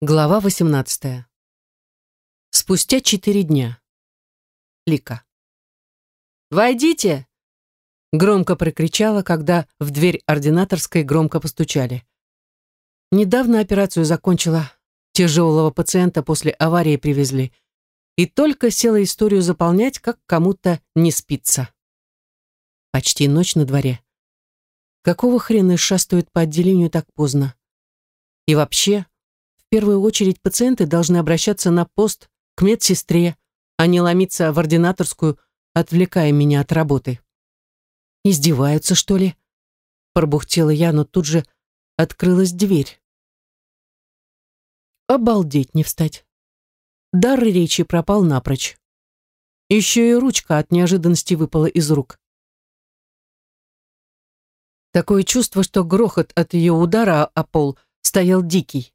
Глава 18. Спустя четыре дня. Лика. «Войдите!» Громко прокричала, когда в дверь ординаторской громко постучали. Недавно операцию закончила. Тяжелого пациента после аварии привезли. И только села историю заполнять, как кому-то не спится. Почти ночь на дворе. Какого хрена шастают по отделению так поздно? И вообще, первую очередь пациенты должны обращаться на пост к медсестре, а не ломиться в ординаторскую, отвлекая меня от работы. «Издеваются, что ли?» Пробухтела я, но тут же открылась дверь. Обалдеть не встать. Дар речи пропал напрочь. Еще и ручка от неожиданности выпала из рук. Такое чувство, что грохот от ее удара о пол стоял дикий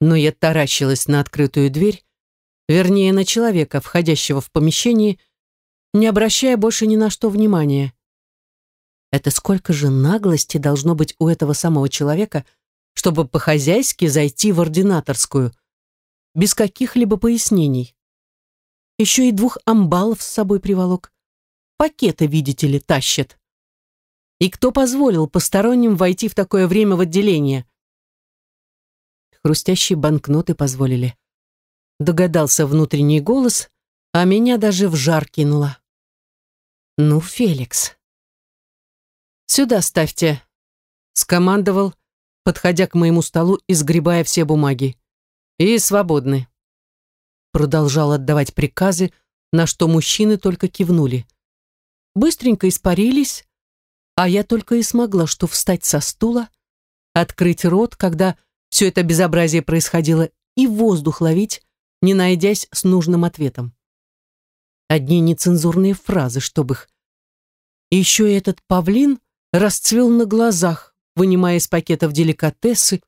но я таращилась на открытую дверь, вернее, на человека, входящего в помещение, не обращая больше ни на что внимания. Это сколько же наглости должно быть у этого самого человека, чтобы по-хозяйски зайти в ординаторскую, без каких-либо пояснений. Еще и двух амбалов с собой приволок. Пакеты, видите ли, тащат. И кто позволил посторонним войти в такое время в отделение? Хрустящие банкноты позволили. Догадался внутренний голос, а меня даже в жар кинуло. Ну, Феликс. Сюда ставьте, скомандовал, подходя к моему столу и сгребая все бумаги. И свободны. Продолжал отдавать приказы, на что мужчины только кивнули. Быстренько испарились, а я только и смогла что встать со стула, открыть рот, когда все это безобразие происходило, и воздух ловить, не найдясь с нужным ответом. Одни нецензурные фразы, чтобы их. Еще и этот павлин расцвел на глазах, вынимая из пакетов деликатесы,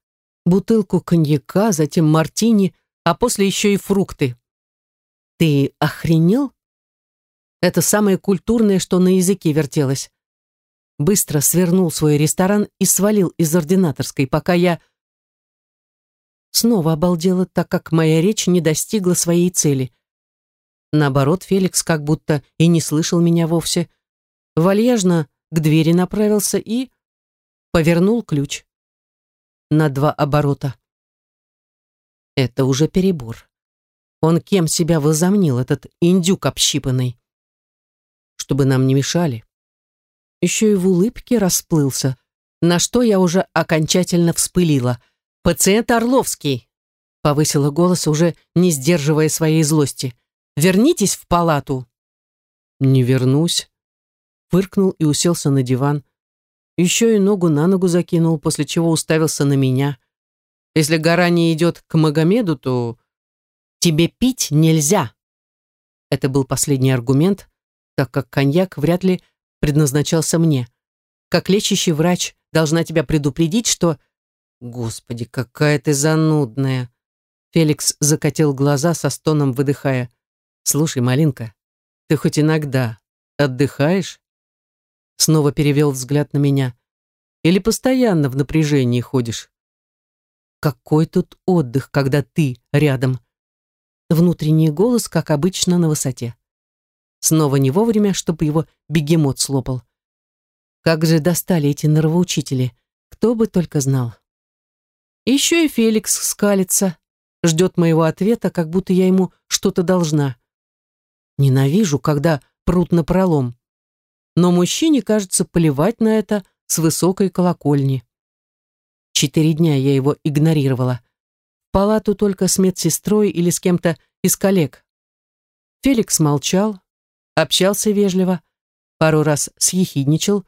бутылку коньяка, затем мартини, а после еще и фрукты. «Ты охренел?» Это самое культурное, что на языке вертелось. Быстро свернул свой ресторан и свалил из ординаторской, пока я снова обалдела, так как моя речь не достигла своей цели. Наоборот, Феликс как будто и не слышал меня вовсе. Вальяжно к двери направился и повернул ключ на два оборота. Это уже перебор. Он кем себя возомнил, этот индюк общипанный? Чтобы нам не мешали. Еще и в улыбке расплылся, на что я уже окончательно вспылила — «Пациент Орловский», — повысила голос, уже не сдерживая своей злости. «Вернитесь в палату». «Не вернусь», — фыркнул и уселся на диван. Еще и ногу на ногу закинул, после чего уставился на меня. «Если гора не идет к Магомеду, то...» «Тебе пить нельзя!» Это был последний аргумент, так как коньяк вряд ли предназначался мне. Как лечащий врач должна тебя предупредить, что Господи, какая ты занудная. Феликс закатил глаза со стоном, выдыхая. Слушай, Малинка, ты хоть иногда отдыхаешь? Снова перевел взгляд на меня. Или постоянно в напряжении ходишь? Какой тут отдых, когда ты рядом? Внутренний голос, как обычно, на высоте. Снова не вовремя, чтобы его бегемот слопал. Как же достали эти нравоучители, кто бы только знал. Еще и Феликс скалится, ждет моего ответа, как будто я ему что-то должна. Ненавижу, когда прут на пролом. Но мужчине, кажется, поливать на это с высокой колокольни. Четыре дня я его игнорировала. В палату только с медсестрой или с кем-то из коллег. Феликс молчал, общался вежливо, пару раз съехидничал,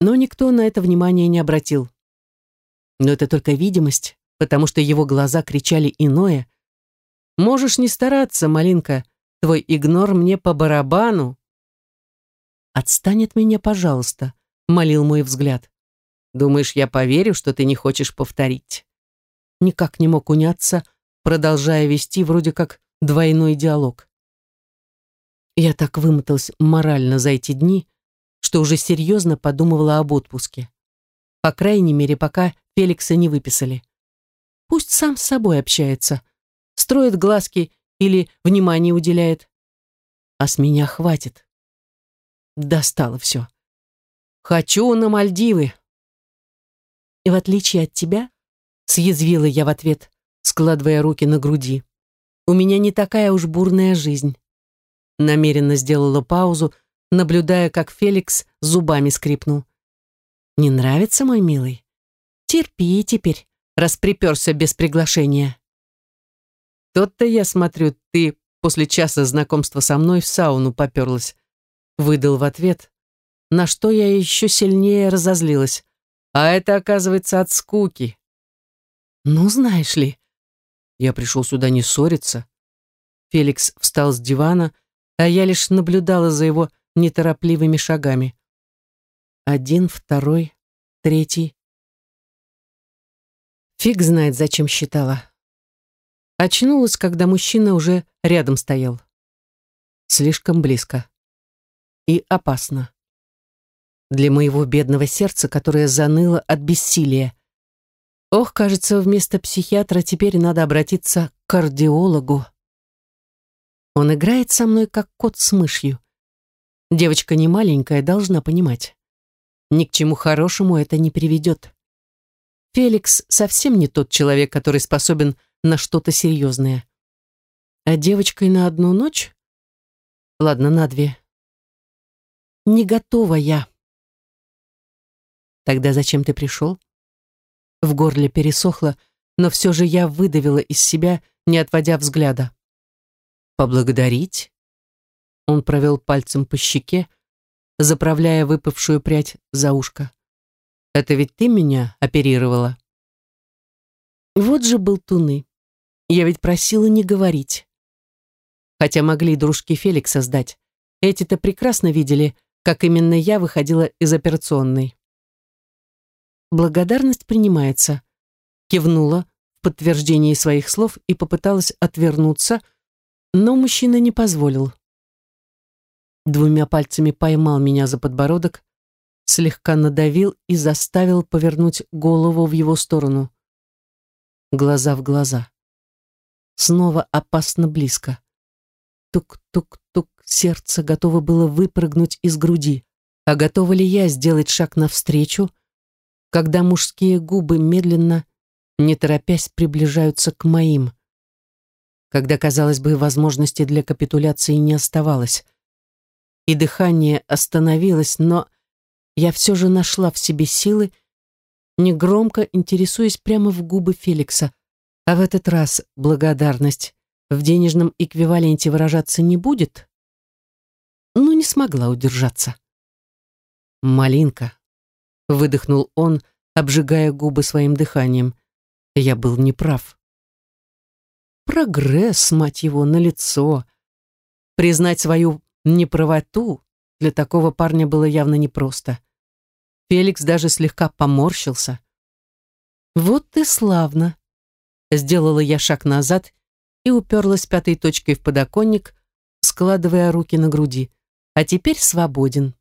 но никто на это внимания не обратил. Но это только видимость, потому что его глаза кричали иное. «Можешь не стараться, малинка, твой игнор мне по барабану». «Отстань от меня, пожалуйста», — молил мой взгляд. «Думаешь, я поверю, что ты не хочешь повторить?» Никак не мог уняться, продолжая вести вроде как двойной диалог. Я так вымоталась морально за эти дни, что уже серьезно подумывала об отпуске. По крайней мере, пока Феликса не выписали. Пусть сам с собой общается, строит глазки или внимание уделяет. А с меня хватит. Достало все. Хочу на Мальдивы. И в отличие от тебя, съязвила я в ответ, складывая руки на груди, у меня не такая уж бурная жизнь. Намеренно сделала паузу, наблюдая, как Феликс зубами скрипнул. «Не нравится, мой милый? Терпи теперь, раз приперся без приглашения». «Тот-то я смотрю, ты после часа знакомства со мной в сауну поперлась», выдал в ответ, на что я еще сильнее разозлилась. А это, оказывается, от скуки. «Ну, знаешь ли...» Я пришел сюда не ссориться. Феликс встал с дивана, а я лишь наблюдала за его неторопливыми шагами. Один, второй, третий. Фиг знает, зачем считала. Очнулась, когда мужчина уже рядом стоял. Слишком близко. И опасно. Для моего бедного сердца, которое заныло от бессилия. Ох, кажется, вместо психиатра теперь надо обратиться к кардиологу. Он играет со мной, как кот с мышью. Девочка не маленькая, должна понимать. Ни к чему хорошему это не приведет. Феликс совсем не тот человек, который способен на что-то серьезное. А девочкой на одну ночь? Ладно, на две. Не готова я. Тогда зачем ты пришел? В горле пересохло, но все же я выдавила из себя, не отводя взгляда. «Поблагодарить?» Он провел пальцем по щеке, заправляя выпавшую прядь за ушко. «Это ведь ты меня оперировала?» Вот же болтуны. Я ведь просила не говорить. Хотя могли дружки Феликса сдать. Эти-то прекрасно видели, как именно я выходила из операционной. «Благодарность принимается», — кивнула в подтверждении своих слов и попыталась отвернуться, — но мужчина не позволил. Двумя пальцами поймал меня за подбородок, слегка надавил и заставил повернуть голову в его сторону. Глаза в глаза. Снова опасно близко. Тук-тук-тук, сердце готово было выпрыгнуть из груди. А готова ли я сделать шаг навстречу, когда мужские губы медленно, не торопясь, приближаются к моим? когда, казалось бы, возможности для капитуляции не оставалось. И дыхание остановилось, но я все же нашла в себе силы, негромко интересуясь прямо в губы Феликса. А в этот раз благодарность в денежном эквиваленте выражаться не будет? Ну, не смогла удержаться. «Малинка», — выдохнул он, обжигая губы своим дыханием. Я был неправ. Прогресс, мать его, на лицо. Признать свою неправоту для такого парня было явно непросто. Феликс даже слегка поморщился. «Вот ты славно!» Сделала я шаг назад и уперлась пятой точкой в подоконник, складывая руки на груди. «А теперь свободен».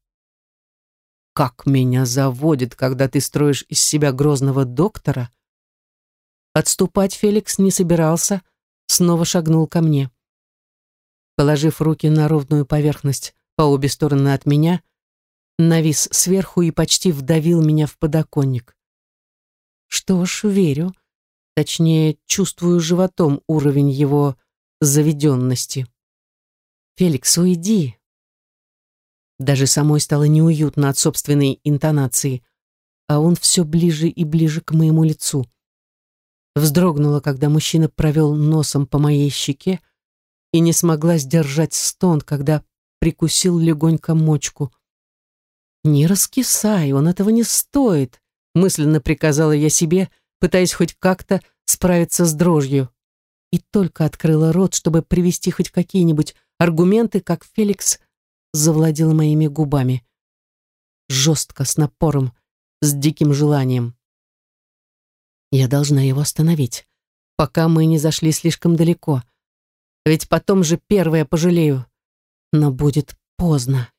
«Как меня заводит, когда ты строишь из себя грозного доктора!» Отступать Феликс не собирался, — снова шагнул ко мне. Положив руки на ровную поверхность по обе стороны от меня, навис сверху и почти вдавил меня в подоконник. Что ж, верю, точнее, чувствую животом уровень его заведенности. «Феликс, уйди!» Даже самой стало неуютно от собственной интонации, а он все ближе и ближе к моему лицу вздрогнула, когда мужчина провел носом по моей щеке и не смогла сдержать стон, когда прикусил легонько мочку. «Не раскисай, он этого не стоит», мысленно приказала я себе, пытаясь хоть как-то справиться с дрожью. И только открыла рот, чтобы привести хоть какие-нибудь аргументы, как Феликс завладел моими губами. Жестко, с напором, с диким желанием. Я должна его остановить, пока мы не зашли слишком далеко. Ведь потом же первая пожалею. Но будет поздно.